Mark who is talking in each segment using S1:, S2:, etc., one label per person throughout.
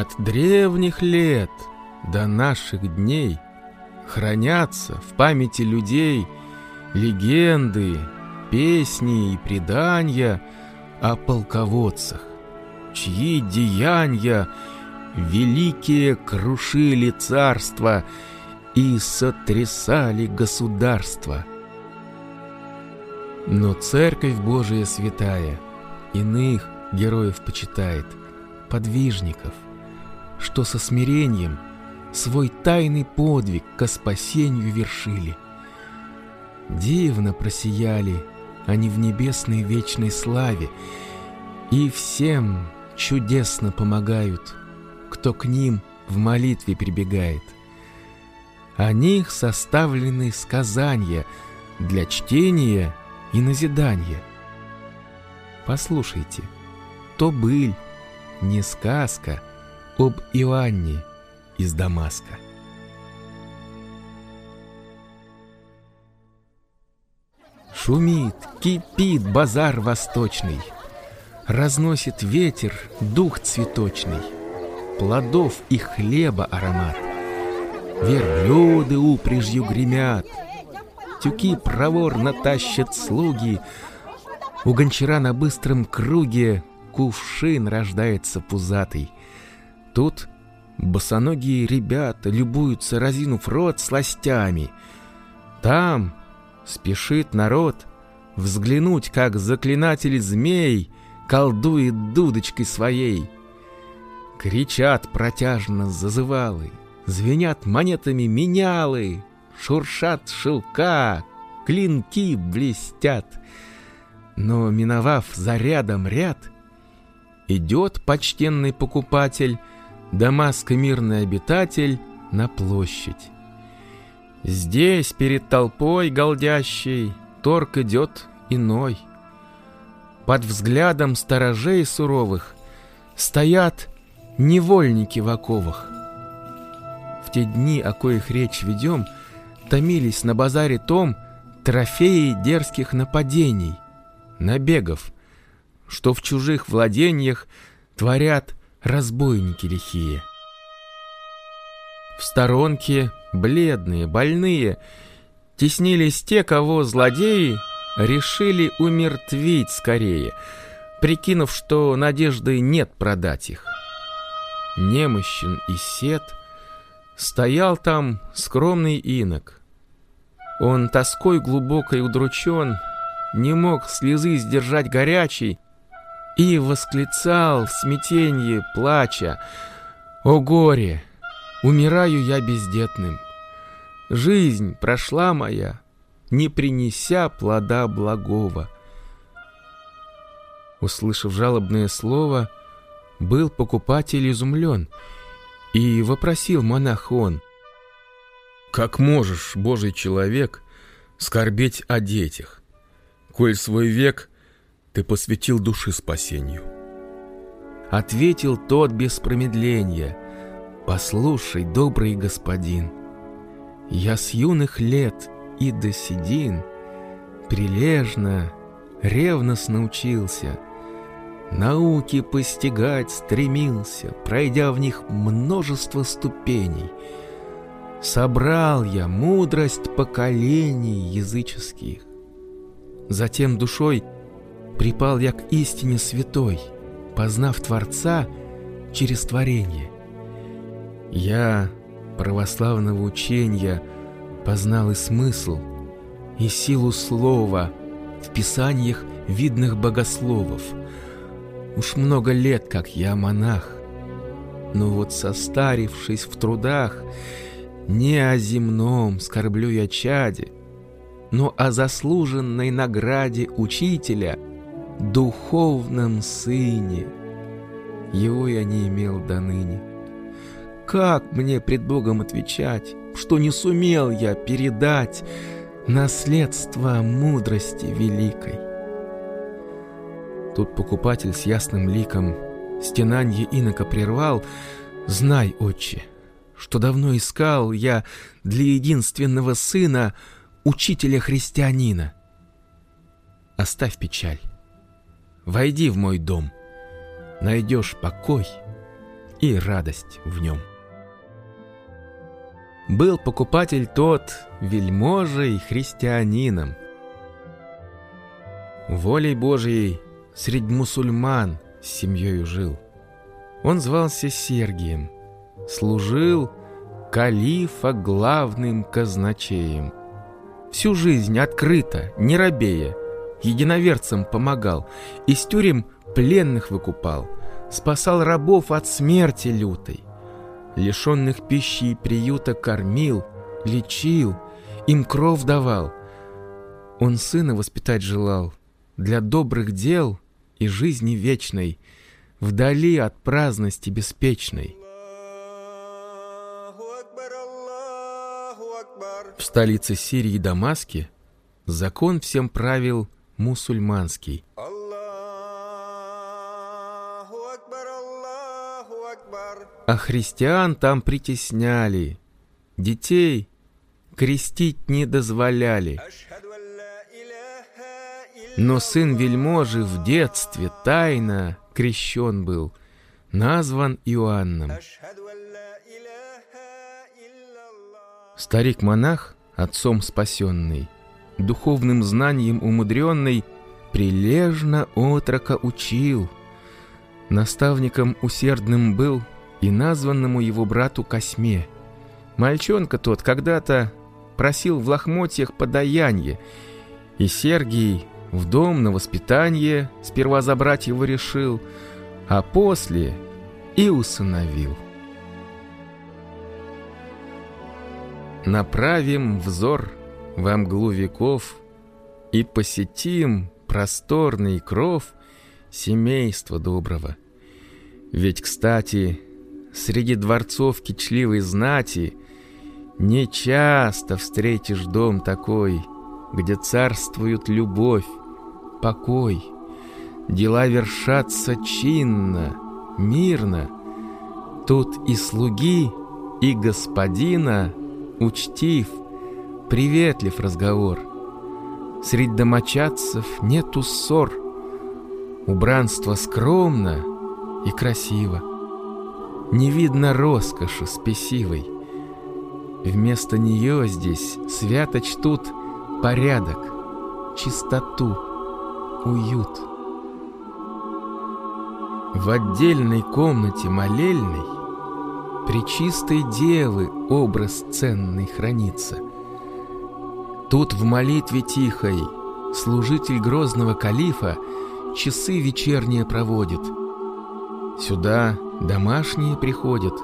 S1: От древних лет до наших дней хранятся в памяти людей легенды, песни и предания о полководцах, чьи деяния великие крушили царства и сотрясали государства. Но Церковь Божия святая иных героев почитает, подвижников, что со смирением свой тайный подвиг ко спасению вершили. Дивно просияли они в небесной вечной славе, и всем чудесно помогают, кто к ним в молитве прибегает. О них составлены сказания для чтения и назидания. Послушайте, то быль, не сказка об Иоанне из Дамаска. Шумит, кипит базар восточный, Разносит ветер дух цветочный, Плодов и хлеба аромат. Верблюды упряжью гремят, Тюки проворно тащат слуги, У гончара на быстром круге Кувшин рождается пузатый. Тут босоногие ребята любуются, разинув рот сластями. Там Спешит народ взглянуть, как заклинатель змей колдует дудочкой своей. Кричат протяжно зазывалы, звенят монетами менялы, шуршат шелка, клинки блестят. Но, миновав за рядом ряд, идет почтенный покупатель, Дамаска мирный обитатель на площадь. Здесь, перед толпой голдящей, торг идет иной. Под взглядом сторожей суровых стоят невольники в оковах. В те дни, о коих речь ведем, томились на базаре том трофеи дерзких нападений, набегов, что в чужих владениях творят разбойники лихие. В сторонке, бледные, больные, теснились те, кого злодеи решили умертвить скорее, прикинув, что надежды нет продать их. Немощен и сед, стоял там скромный инок. Он тоской глубокой удручен, не мог слезы сдержать горячей и восклицал в смятенье, плача, «О горе! Умираю я бездетным. Жизнь прошла моя, не принеся плода благого. Услышав жалобное слово, был покупатель изумлен и вопросил монах он, «Как можешь, Божий человек, скорбеть о детях, коль свой век ты посвятил души спасению?» Ответил тот без промедления – Послушай, добрый господин, Я с юных лет и до седин Прилежно, ревностно учился, Науки постигать стремился, Пройдя в них множество ступеней. Собрал я мудрость поколений языческих. Затем душой припал я к истине святой, Познав Творца через творение. Я православного учения познал и смысл, и силу слова в писаниях видных богословов. Уж много лет, как я монах, но вот состарившись в трудах, не о земном скорблю я чаде, но о заслуженной награде учителя, духовном сыне. Его я не имел до ныне. Как мне пред Богом отвечать, что не сумел я передать наследство мудрости великой? Тут покупатель с ясным ликом стенанье инока прервал. Знай, отче, что давно искал я для единственного сына учителя-христианина. Оставь печаль, войди в мой дом, найдешь покой — и радость в нем. Был покупатель тот вельможей христианином. Волей Божией среди мусульман с семьей жил. Он звался Сергием, служил калифа главным казначеем. Всю жизнь открыто, не робея, единоверцам помогал, из тюрем пленных выкупал, спасал рабов от смерти лютой, лишенных пищи и приюта кормил, лечил, им кров давал. Он сына воспитать желал для добрых дел и жизни вечной — вдали от праздности беспечной. В столице Сирии Дамаске закон всем правил мусульманский. А христиан там притесняли, детей крестить не дозволяли. Но сын вельможи в детстве тайно крещен был, назван Иоанном. Старик-монах, отцом спасенный, духовным знанием умудренный, прилежно отрока учил. Наставником усердным был и названному его брату Косьме. Мальчонка тот когда-то просил в лохмотьях подаяние, и Сергий в дом на воспитание сперва забрать его решил, а после и усыновил. Направим взор во мглу веков и посетим просторный кров семейства доброго. Ведь, кстати, среди дворцов кичливой знати не часто встретишь дом такой, где царствует любовь, покой. Дела вершатся чинно, мирно. Тут и слуги, и господина учтив, приветлив разговор. Средь домочадцев нету ссор, Убранство скромно и красиво. Не видно роскоши спесивой. Вместо нее здесь свято чтут порядок, чистоту уют. В отдельной комнате молельной Пречистой девы образ ценный хранится. Тут в молитве тихой Служитель грозного калифа Часы вечерние проводит. Сюда домашние приходят,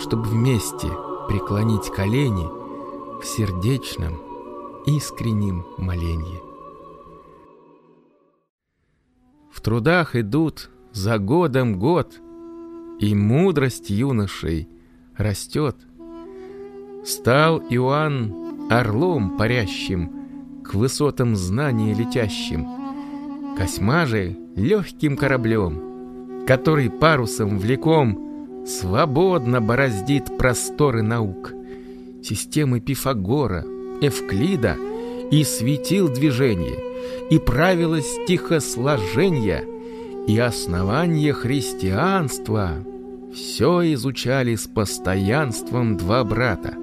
S1: Чтобы вместе преклонить колени В сердечном, искреннем моленье. В трудах идут за годом год, И мудрость юношей растет. Стал Иоанн орлом парящим, К высотам знания летящим. Косьма же легким кораблем, Который парусом влеком Свободно бороздит просторы наук, Системы Пифагора, Эвклида И светил движение — и правила стихосложения, и основания христианства все изучали с постоянством два брата.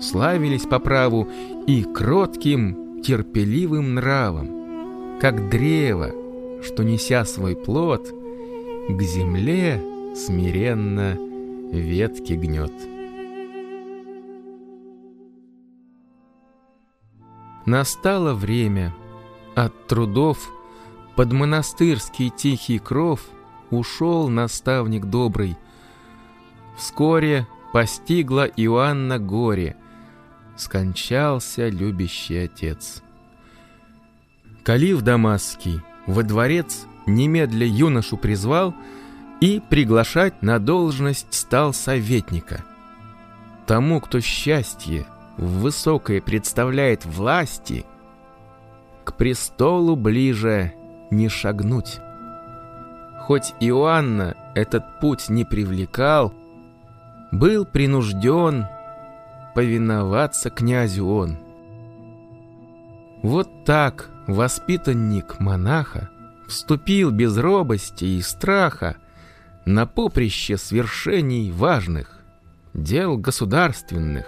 S1: Славились по праву и кротким, терпеливым нравом, как древо, что, неся свой плод, к земле смиренно ветки гнет. Настало время — от трудов под монастырский тихий кров ушел наставник добрый. Вскоре постигла Иоанна горе, скончался любящий отец. Калиф Дамасский во дворец немедля юношу призвал и приглашать на должность стал советника. Тому, кто счастье высокое представляет власти — к престолу ближе не шагнуть. Хоть Иоанна этот путь не привлекал, был принужден повиноваться князю он. Вот так воспитанник монаха вступил без робости и страха на поприще свершений важных, дел государственных,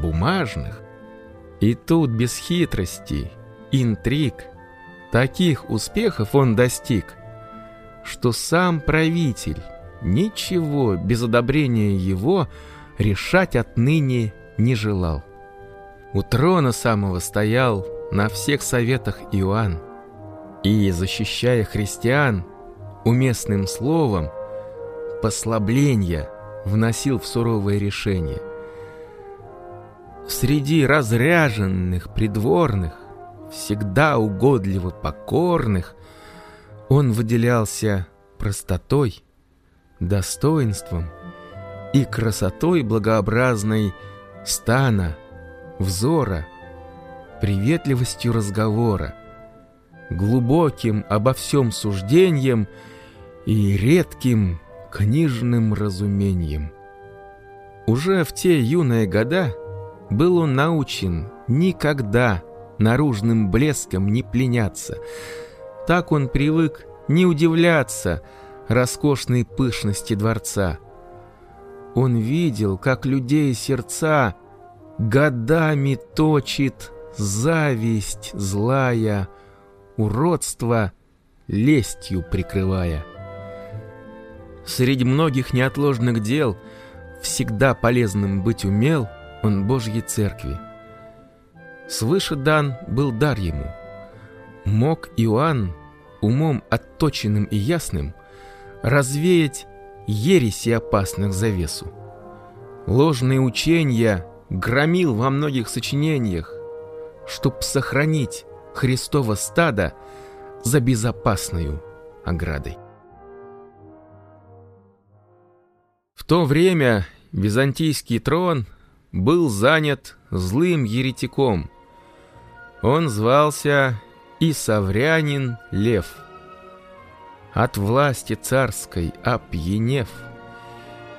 S1: бумажных. И тут без хитрости, интриг, таких успехов он достиг, что сам правитель ничего без одобрения его решать отныне не желал. У трона самого стоял на всех советах Иоанн, и, защищая христиан, уместным словом послабления вносил в суровое решение. Среди разряженных придворных, всегда угодливо покорных, он выделялся простотой, достоинством и красотой благообразной стана, взора, приветливостью разговора, глубоким обо всем суждением и редким книжным разумением. Уже в те юные года был он научен никогда наружным блеском не пленяться. Так он привык не удивляться роскошной пышности дворца. Он видел, как людей сердца годами точит зависть злая, уродство лестью прикрывая. Среди многих неотложных дел всегда полезным быть умел он Божьей Церкви. Свыше дан был дар ему. Мог Иоанн умом отточенным и ясным развеять ереси опасных завесу. Ложные учения громил во многих сочинениях, чтоб сохранить Христово стадо за безопасную оградой. В то время византийский трон был занят злым еретиком. Он звался Исаврянин Лев. От власти царской опьянев,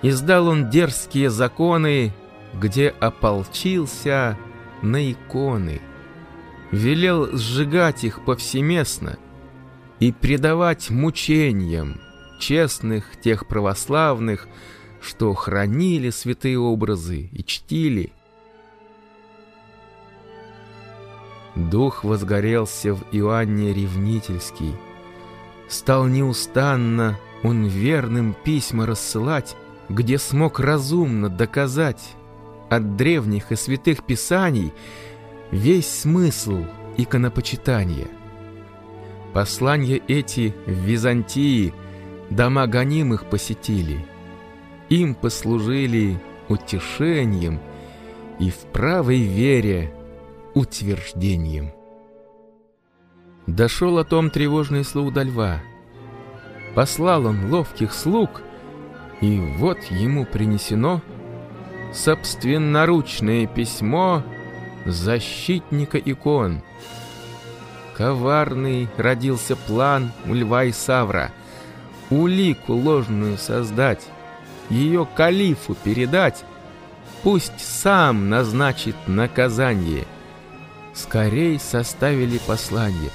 S1: издал он дерзкие законы, где ополчился на иконы — велел сжигать их повсеместно и предавать мучениям честных тех православных, что хранили святые образы и чтили. Дух возгорелся в Иоанне Ревнительский. Стал неустанно он верным письма рассылать, где смог разумно доказать от древних и святых писаний весь смысл иконопочитания. Послания эти в Византии дома гонимых посетили. Им послужили утешением и в правой вере утверждением. Дошел о том тревожный слух до льва. Послал он ловких слуг, и вот ему принесено собственноручное письмо защитника икон. Коварный родился план у льва и савра. Улику ложную создать, ее калифу передать, пусть сам назначит наказание. Скорей составили послание.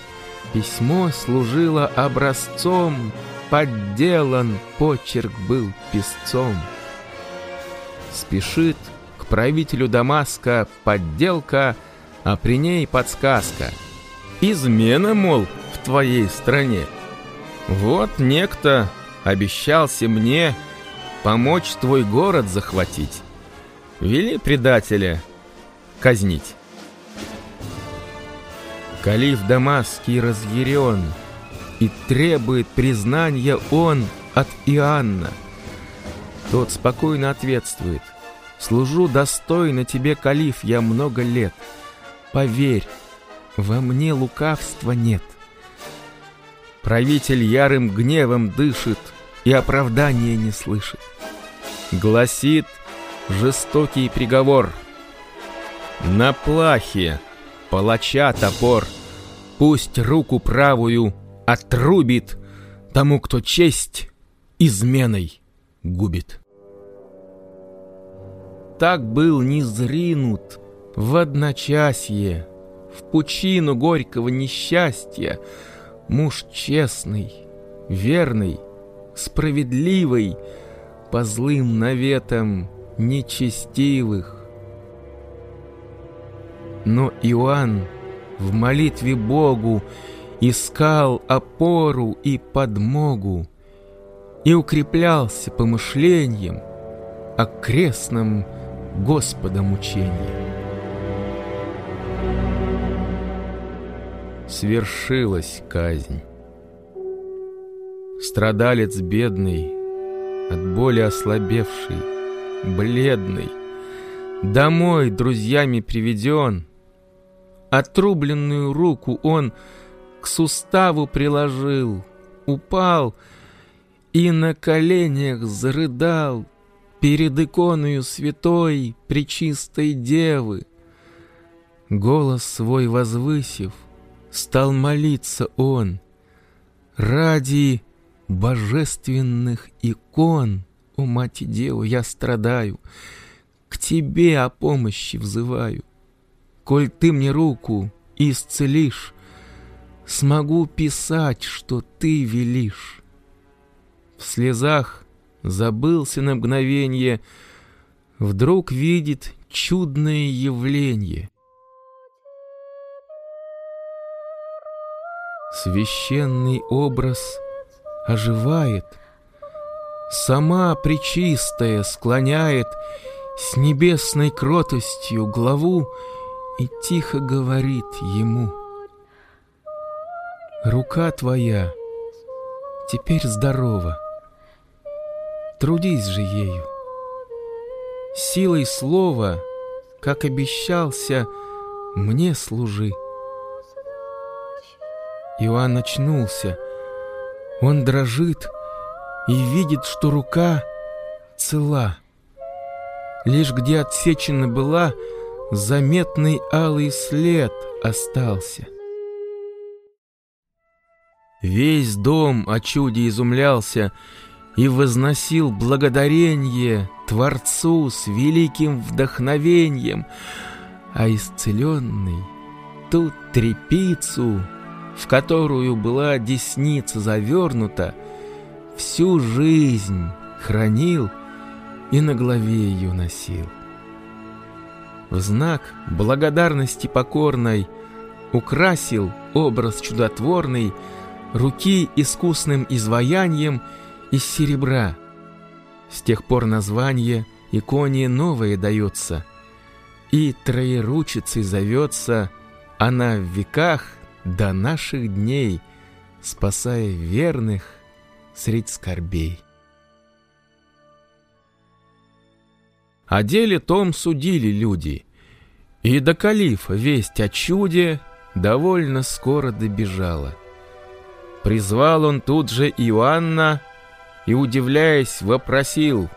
S1: Письмо служило образцом, подделан почерк был песцом. Спешит правителю Дамаска подделка, а при ней подсказка. Измена, мол, в твоей стране. Вот некто обещался мне помочь твой город захватить. Вели предателя казнить. Калиф Дамасский разъярен, и требует признания он от Иоанна. Тот спокойно ответствует — Служу достойно тебе, калиф, я много лет. Поверь, во мне лукавства нет. Правитель ярым гневом дышит и оправдания не слышит. Гласит жестокий приговор. На плахе палача топор пусть руку правую отрубит тому, кто честь изменой губит так был низринут в одночасье, в пучину горького несчастья, муж честный, верный, справедливый по злым наветам нечестивых. Но Иоанн в молитве Богу искал опору и подмогу и укреплялся помышлением о крестном Господом учении. Свершилась казнь. Страдалец бедный, от боли ослабевший, бледный, Домой друзьями приведен, Отрубленную руку он к суставу приложил, Упал и на коленях зарыдал Перед иконою святой Пречистой Девы. Голос свой возвысив, Стал молиться он ради божественных икон, о мать деву, я страдаю, к тебе о помощи взываю. Коль ты мне руку исцелишь, смогу писать, что ты велишь. В слезах забылся на мгновенье, вдруг видит чудное явление. Священный образ оживает, Сама Пречистая склоняет С небесной кротостью главу И тихо говорит ему Рука твоя теперь здорова, Трудись же ею. Силой слова, как обещался, Мне служи. Иоанн очнулся. Он дрожит и видит, что рука цела. Лишь где отсечена была, заметный алый след остался. Весь дом о чуде изумлялся и возносил благодарение Творцу с великим вдохновением, а исцеленный ту трепицу в которую была десница завернута, всю жизнь хранил и на главе ее носил. В знак благодарности покорной украсил образ чудотворный руки искусным изваянием из серебра. С тех пор название иконе новое дается, и троеручицей зовется она в веках до наших дней, спасая верных средь скорбей. О деле том судили люди, и до калифа весть о чуде довольно скоро добежала. Призвал он тут же Иоанна и, удивляясь, вопросил,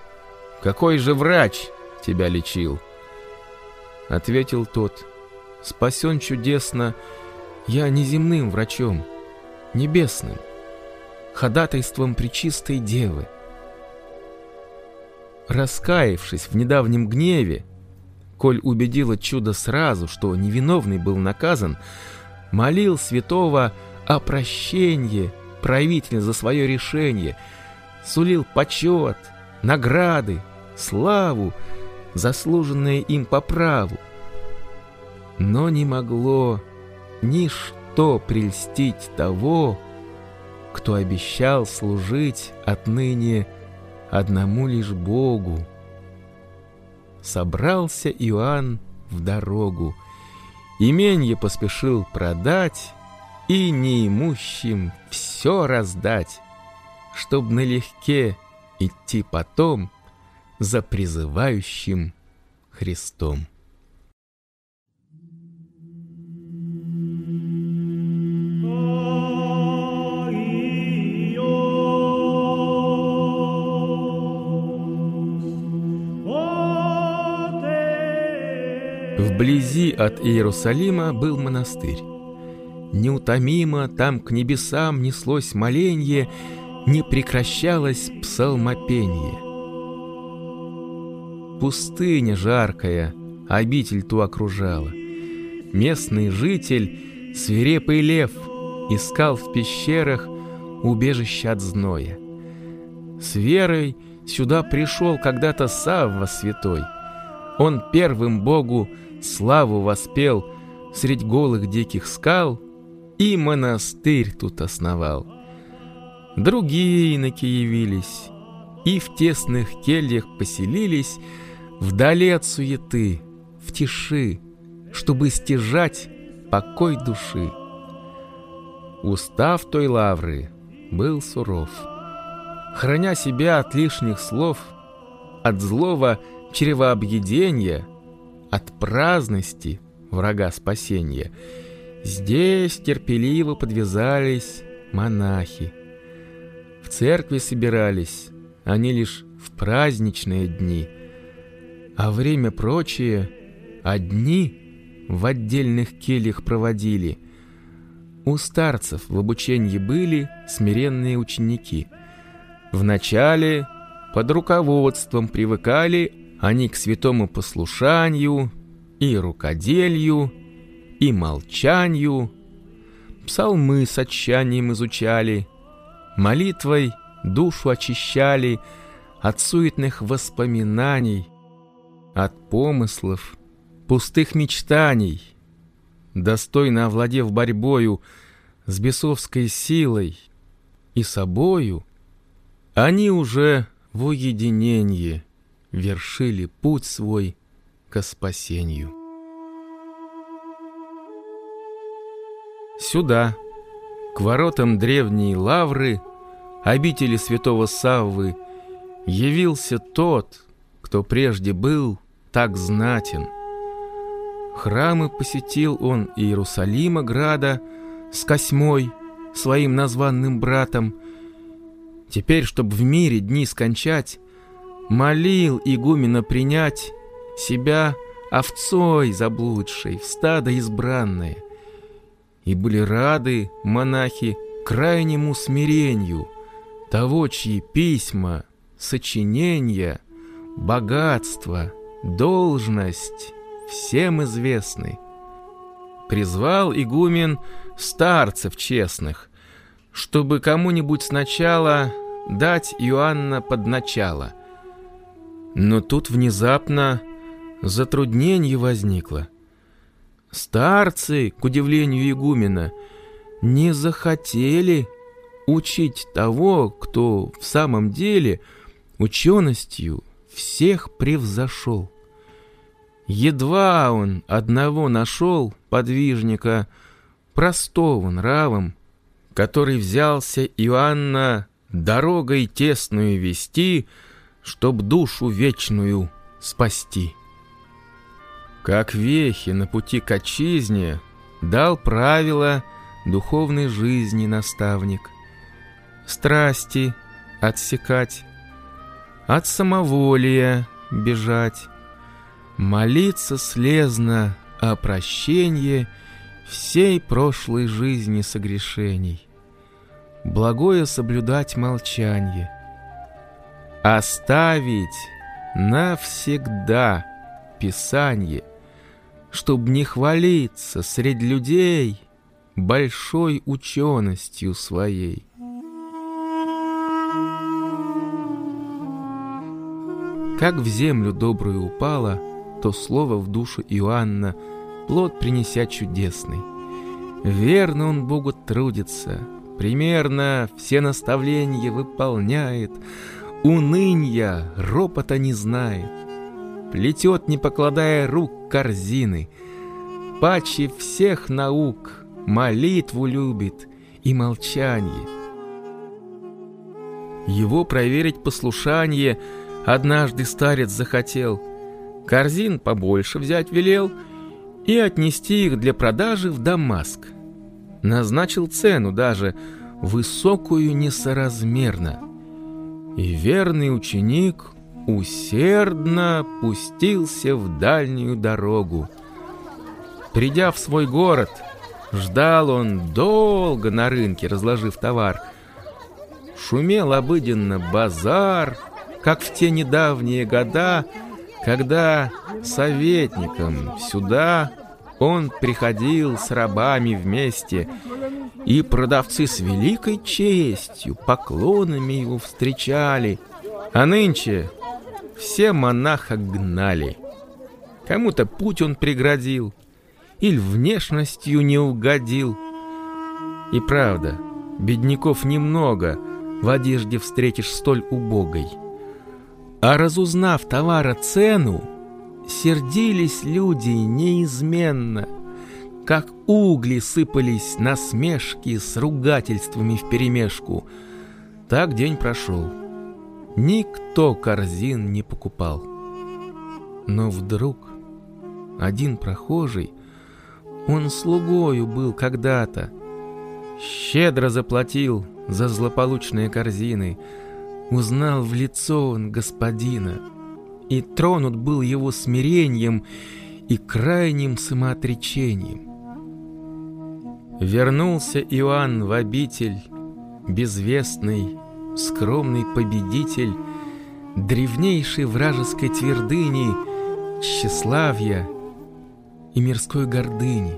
S1: «Какой же врач тебя лечил?» Ответил тот, «Спасен чудесно я не земным врачом, небесным, ходатайством Пречистой Девы. Раскаявшись в недавнем гневе, коль убедило чудо сразу, что невиновный был наказан, молил святого о прощении правителя за свое решение, сулил почет, награды, славу, заслуженные им по праву. Но не могло ничто прельстить того, кто обещал служить отныне одному лишь Богу. Собрался Иоанн в дорогу, именье поспешил продать и неимущим все раздать, чтоб налегке идти потом за призывающим Христом. Вблизи от Иерусалима был монастырь. Неутомимо там к небесам неслось моленье, не прекращалось псалмопение. Пустыня жаркая, обитель ту окружала. Местный житель, свирепый лев, искал в пещерах убежище от зноя. С верой сюда пришел когда-то Савва святой. Он первым Богу славу воспел Средь голых диких скал И монастырь тут основал. Другие иноки явились, И в тесных кельях поселились Вдали от суеты, в тиши, Чтобы стяжать покой души. Устав той лавры был суров. Храня себя от лишних слов, От злого чревообъедения, От праздности врага спасения, Здесь терпеливо подвязались монахи. В церкви собирались они лишь в праздничные дни, А время прочее одни в отдельных кельях проводили — у старцев в обучении были смиренные ученики. Вначале под руководством привыкали они к святому послушанию и рукоделию, и молчанию, псалмы с отчаянием изучали, молитвой душу очищали от суетных воспоминаний, от помыслов, пустых мечтаний, достойно овладев борьбою с бесовской силой и собою, они уже в уединении вершили путь свой ко спасению. Сюда, к воротам древней лавры, обители святого Саввы, явился тот, кто прежде был так знатен — Храмы посетил он Иерусалима града с Косьмой, своим названным братом. Теперь, чтоб в мире дни скончать, молил игумена принять себя овцой заблудшей в стадо избранное. И были рады монахи крайнему смирению того, чьи письма, сочинения, богатство, должность всем известный. Призвал игумен старцев честных, чтобы кому-нибудь сначала дать Иоанна под начало. Но тут внезапно затруднение возникло. Старцы, к удивлению игумена, не захотели учить того, кто в самом деле ученостью всех превзошел. Едва он одного нашел подвижника, простого нравом, который взялся Иоанна дорогой тесную вести, чтоб душу вечную спасти. Как вехи на пути к отчизне дал правила духовной жизни наставник. Страсти отсекать, от самоволия бежать, молиться слезно о прощении всей прошлой жизни согрешений, благое соблюдать молчание, оставить навсегда Писание, чтоб не хвалиться среди людей большой ученостью своей. Как в землю добрую упала — то слово в душу Иоанна, плод принеся чудесный. Верно он Богу трудится, примерно все наставления выполняет, унынья, ропота не знает, плетет, не покладая рук корзины, паче всех наук молитву любит и молчание. Его проверить послушание однажды старец захотел — корзин побольше взять велел и отнести их для продажи в Дамаск. Назначил цену даже высокую несоразмерно. И верный ученик усердно пустился в дальнюю дорогу. Придя в свой город, ждал он долго на рынке, разложив товар. Шумел обыденно базар, как в те недавние года — когда советником сюда он приходил с рабами вместе и продавцы с великой честью поклонами его встречали, а нынче все монаха гнали. Кому-то путь он преградил, или внешностью не угодил. И правда, бедняков немного в одежде встретишь столь убогой. А разузнав товара цену, сердились люди неизменно, как угли сыпались насмешки с ругательствами вперемешку. Так день прошел. Никто корзин не покупал. Но вдруг один прохожий, он слугою был когда-то, щедро заплатил за злополучные корзины, узнал в лицо он господина, и тронут был его смирением и крайним самоотречением. Вернулся Иоанн в обитель, безвестный, скромный победитель, древнейшей вражеской твердыни, тщеславия и мирской гордыни.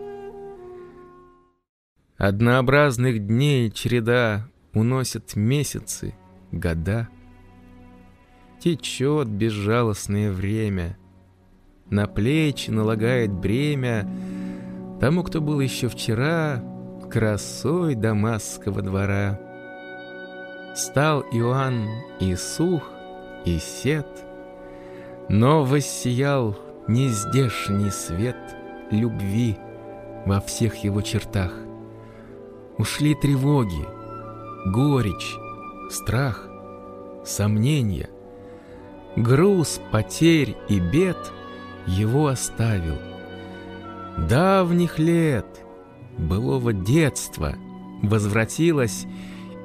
S1: Однообразных дней череда уносит месяцы, года. Течет безжалостное время, на плечи налагает бремя тому, кто был еще вчера красой Дамасского двора. Стал Иоанн и сух, и сет, но воссиял нездешний свет любви во всех его чертах. Ушли тревоги, горечь, страх, сомнения. Груз потерь и бед его оставил. Давних лет, былого детства возвратилась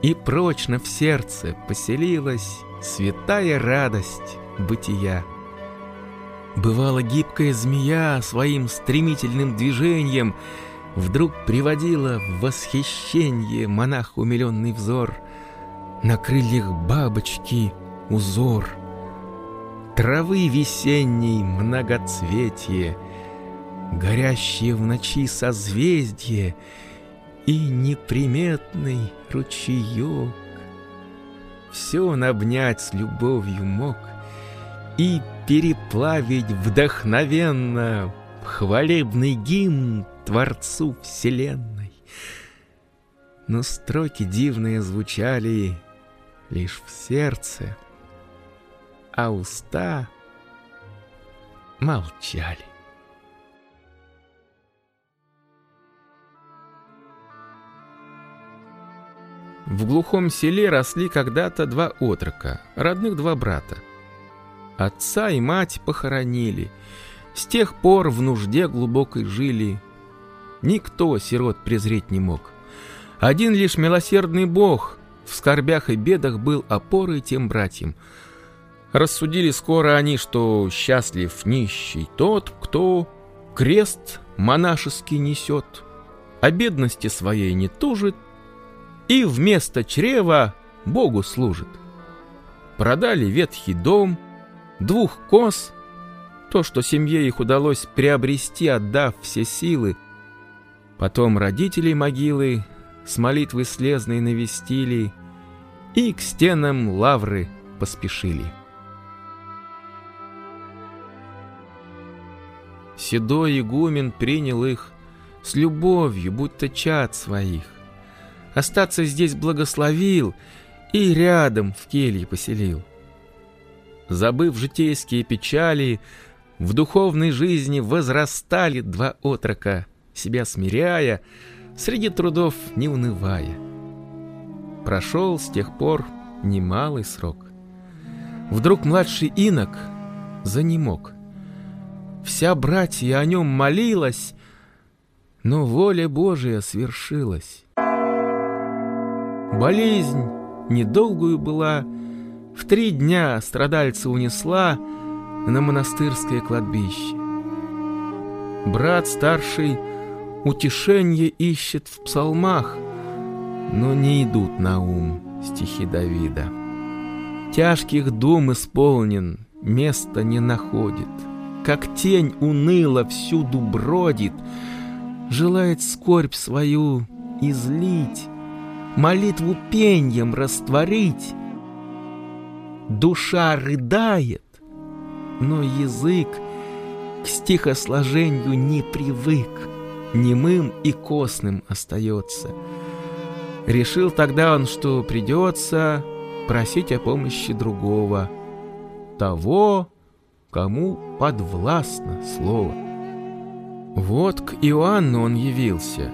S1: и прочно в сердце поселилась святая радость бытия. Бывала гибкая змея своим стремительным движением Вдруг приводила в восхищение монах умиленный взор На крыльях бабочки узор Травы весенней многоцветие Горящие в ночи созвездие И неприметный ручеек Все он обнять с любовью мог И переплавить вдохновенно хвалебный гимн Творцу Вселенной. Но строки дивные звучали лишь в сердце, а уста молчали. В глухом селе росли когда-то два отрока, родных два брата. Отца и мать похоронили. С тех пор в нужде глубокой жили. Никто сирот презреть не мог. Один лишь милосердный Бог в скорбях и бедах был опорой тем братьям. Рассудили скоро они, что счастлив нищий тот, кто крест монашеский несет, о бедности своей не тужит и вместо чрева Богу служит. Продали ветхий дом — двух коз, то, что семье их удалось приобрести, отдав все силы. Потом родителей могилы с молитвы слезной навестили и к стенам лавры поспешили. Седой игумен принял их с любовью, будто чад своих. Остаться здесь благословил и рядом в келье поселил забыв житейские печали, в духовной жизни возрастали два отрока, себя смиряя, среди трудов не унывая. Прошел с тех пор немалый срок. Вдруг младший инок занемог. Вся братья о нем молилась, но воля Божия свершилась. Болезнь недолгую была, в три дня страдальца унесла на монастырское кладбище. Брат старший утешение ищет в псалмах, но не идут на ум стихи Давида. Тяжких дум исполнен, места не находит, как тень уныло всюду бродит, желает скорбь свою излить, молитву пеньем растворить. Душа рыдает, но язык к стихосложению не привык, немым и костным остается. Решил тогда он, что придется просить о помощи другого, того, кому подвластно слово. Вот к Иоанну он явился,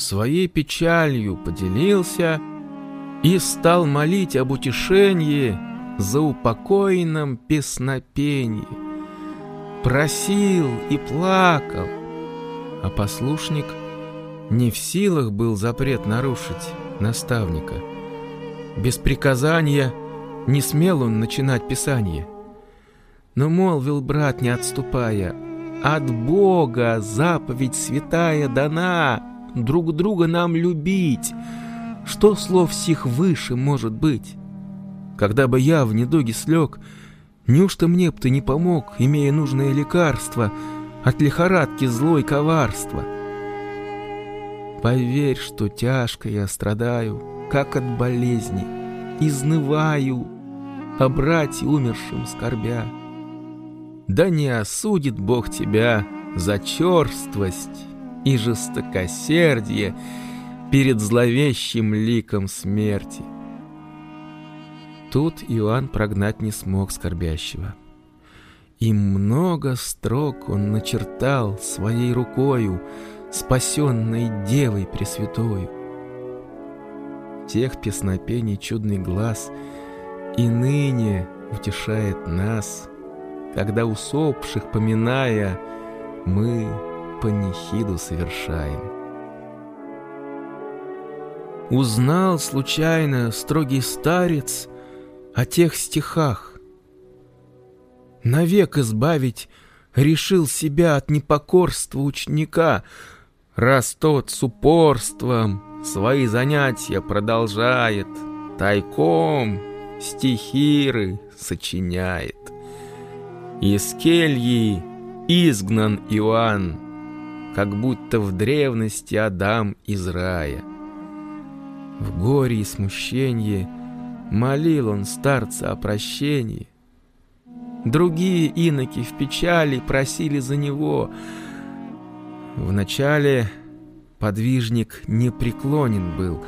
S1: своей печалью поделился и стал молить об утешении за упокоенном песнопении. Просил и плакал, а послушник не в силах был запрет нарушить наставника. Без приказания не смел он начинать писание. Но молвил брат, не отступая, «От Бога заповедь святая дана, друг друга нам любить. Что слов сих выше может быть? Когда бы я в недуге слег, неужто мне б ты не помог, имея нужное лекарство от лихорадки злой коварства? Поверь, что тяжко я страдаю, как от болезни, изнываю, о брате умершим скорбя. Да не осудит Бог тебя за черствость и жестокосердие перед зловещим ликом смерти. Тут Иоанн прогнать не смог скорбящего. И много строк он начертал своей рукою, спасенной Девой Пресвятою. Тех песнопений чудный глаз и ныне утешает нас, когда усопших поминая, мы панихиду совершаем. Узнал случайно строгий старец о тех стихах. Навек избавить решил себя от непокорства ученика, раз тот с упорством свои занятия продолжает, тайком стихиры сочиняет. Из кельи изгнан Иоанн, как будто в древности Адам из рая. В горе и смущении молил он старца о прощении. Другие иноки в печали просили за него. Вначале подвижник непреклонен был,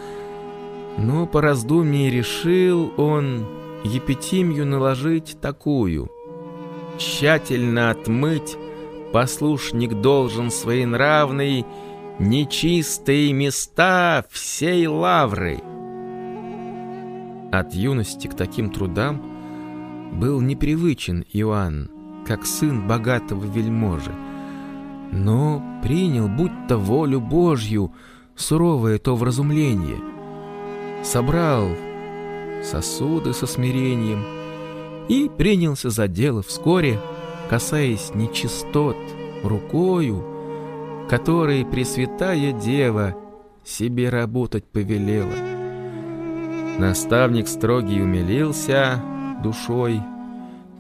S1: но по раздумье решил он епитимию наложить такую — тщательно отмыть, послушник должен своенравный нечистые места всей лавры. От юности к таким трудам был непривычен Иоанн, как сын богатого вельможи, но принял будто волю Божью суровое то вразумление. Собрал сосуды со смирением — и принялся за дело вскоре, касаясь нечистот рукою, которой Пресвятая Дева себе работать повелела. Наставник строгий умилился душой,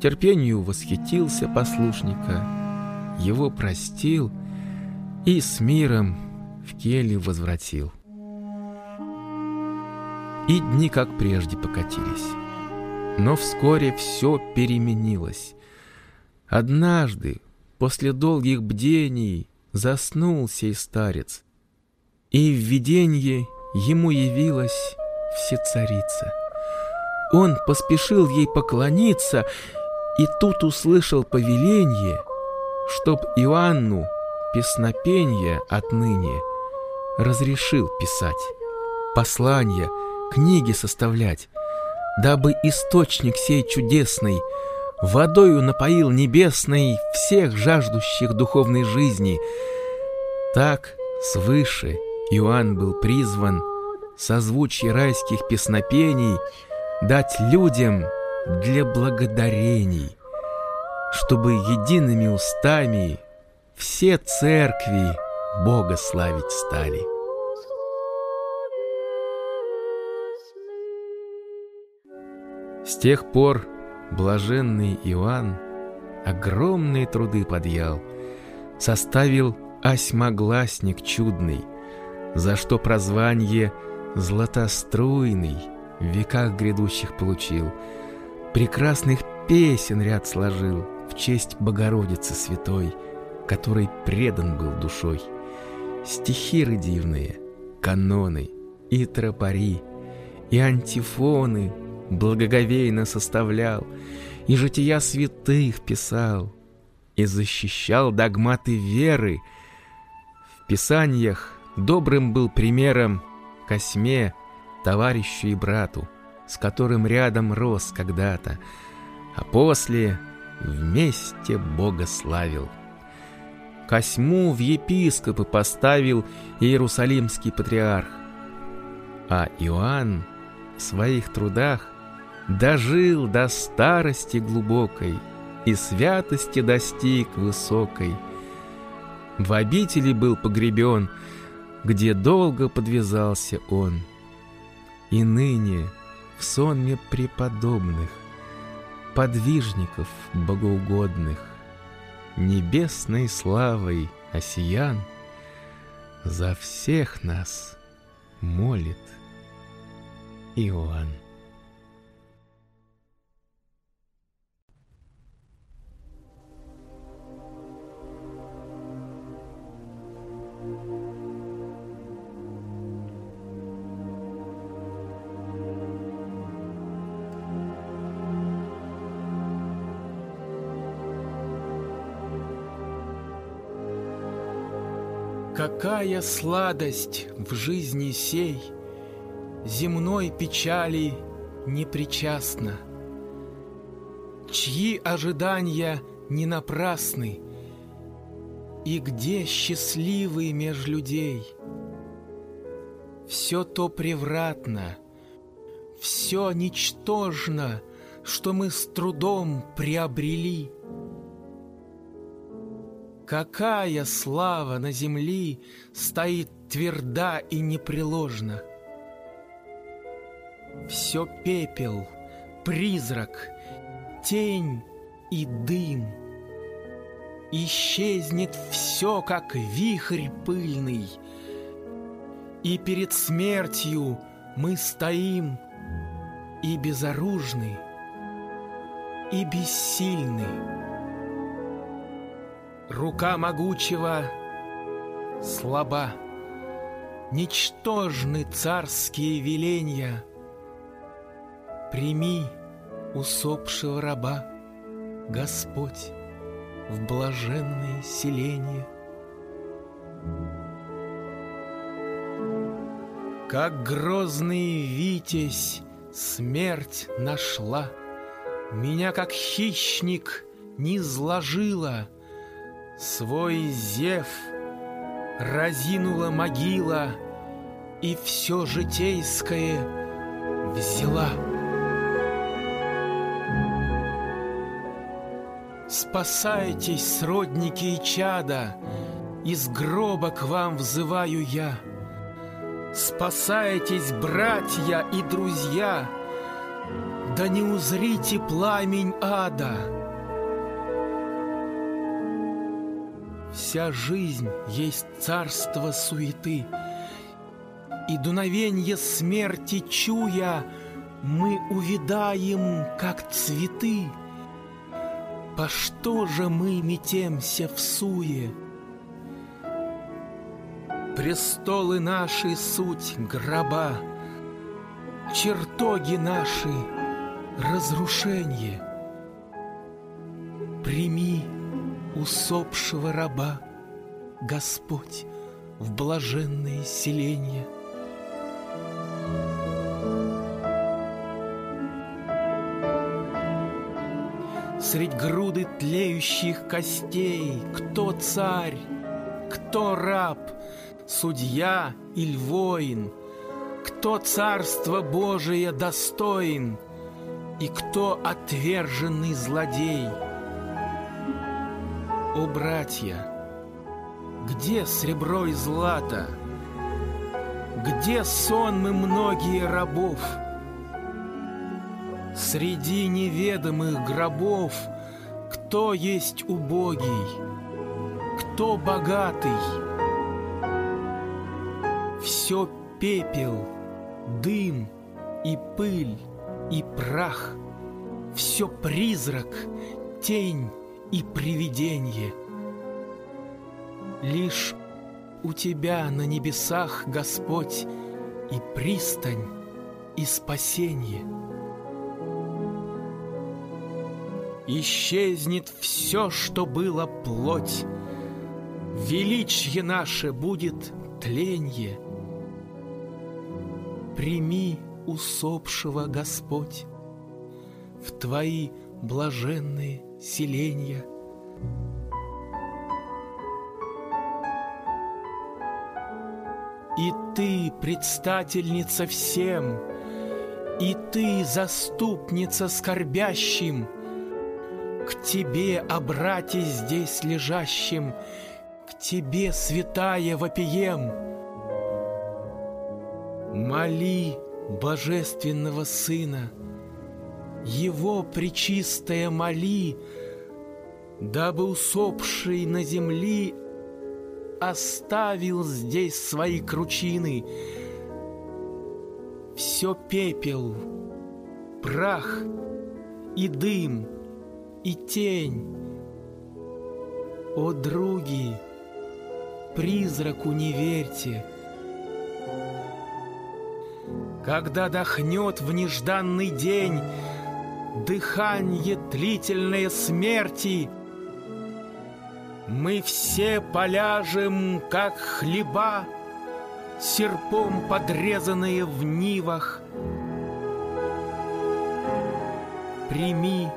S1: терпению восхитился послушника, его простил и с миром в келью возвратил. И дни как прежде покатились. Но вскоре все переменилось. Однажды, после долгих бдений, заснул сей старец, и в виденье ему явилась всецарица. Он поспешил ей поклониться, и тут услышал повеление, чтоб Иоанну песнопение отныне разрешил писать, послания, книги составлять, дабы источник сей чудесный водою напоил небесной всех жаждущих духовной жизни. Так свыше Иоанн был призван созвучие райских песнопений дать людям для благодарений, чтобы едиными устами все церкви Бога славить стали. С тех пор блаженный Иоанн огромные труды подъял, составил осьмогласник чудный,
S2: за что прозвание «златоструйный» в веках грядущих получил, прекрасных песен ряд сложил в честь Богородицы Святой, которой предан был душой. Стихи дивные, каноны и тропари, и антифоны благоговейно составлял, и жития святых писал, и защищал догматы веры. В писаниях добрым был примером Косьме, товарищу и брату, с которым рядом рос когда-то, а после вместе Бога славил. Косьму в епископы поставил Иерусалимский патриарх, а Иоанн в своих трудах дожил до старости глубокой и святости достиг высокой. В обители был погребен, где долго подвязался он. И ныне в сонме преподобных, подвижников богоугодных, небесной славой осиян, за всех нас молит Иоанн.
S1: Какая сладость в жизни сей! Земной печали не причастна, Чьи ожидания не напрасны, И где счастливый меж людей. Все то превратно, все ничтожно, Что мы с трудом приобрели — Какая слава на земли стоит тверда и непреложна. Все пепел, призрак, тень и дым. Исчезнет все, как вихрь пыльный, И перед смертью мы стоим и безоружны, и бессильны. Рука могучего слаба, Ничтожны царские веления. Прими усопшего раба, Господь, в блаженное селение. Как грозный витязь смерть нашла, Меня, как хищник, не зложила — Свой зев разинула могила И все житейское взяла. Спасайтесь, сродники и чада, Из гроба к вам взываю я. Спасайтесь, братья и друзья, Да не узрите пламень ада — Вся жизнь есть царство суеты, И дуновенье смерти чуя, Мы увидаем, как цветы. По что же мы метемся в суе? Престолы наши суть гроба, Чертоги наши разрушение. Прими усопшего раба, Господь в блаженное селение. Средь груды тлеющих костей Кто царь, кто раб, судья или воин, Кто царство Божие достоин И кто отверженный злодей — о, братья, где сребро и злато? Где сонмы многие рабов? Среди неведомых гробов Кто есть убогий, кто богатый? Все пепел, дым и пыль и прах, Все призрак, тень и привидение. Лишь у Тебя на небесах, Господь, и пристань, и спасение. Исчезнет все, что было плоть, Величье наше будет тленье. Прими усопшего, Господь, В Твои блаженные селения. И Ты, предстательница всем, И Ты, заступница скорбящим, К Тебе, о брате здесь лежащим, К Тебе, святая, вопием. Моли Божественного Сына, Его пречистая моли, Дабы усопший на земли Оставил здесь свои кручины. Все пепел, прах и дым, и тень. О, други, призраку не верьте — когда дохнет в нежданный день Дыханье длительное смерти, Мы все поляжем, как хлеба, Серпом подрезанные в нивах. Прими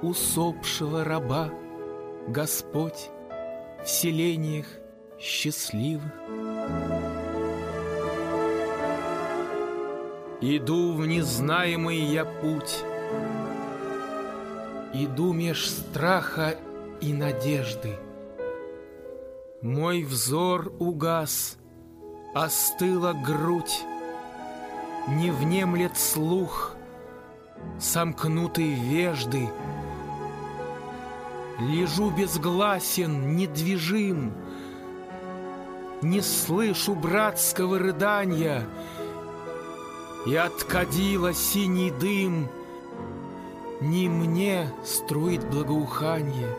S1: усопшего раба, Господь, в селениях счастливых. Иду в незнаемый я путь, Иду меж страха и надежды. Мой взор угас, остыла грудь, Не внемлет слух, сомкнутый вежды. Лежу безгласен, недвижим, Не слышу братского рыдания — и откадила синий дым, Не мне струит благоухание.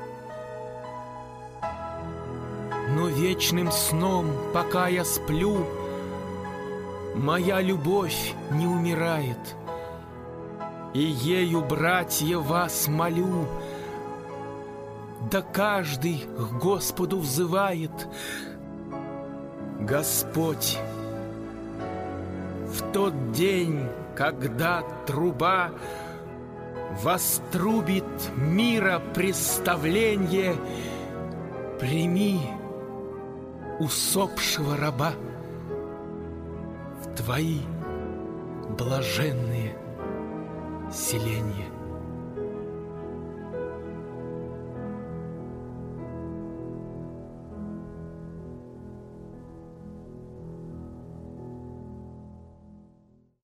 S1: Но вечным сном, пока я сплю, Моя любовь не умирает, И ею, братья, вас молю, Да каждый к Господу взывает, Господь, в тот день, когда труба Вострубит мира представление, Прими усопшего раба В твои блаженные селения.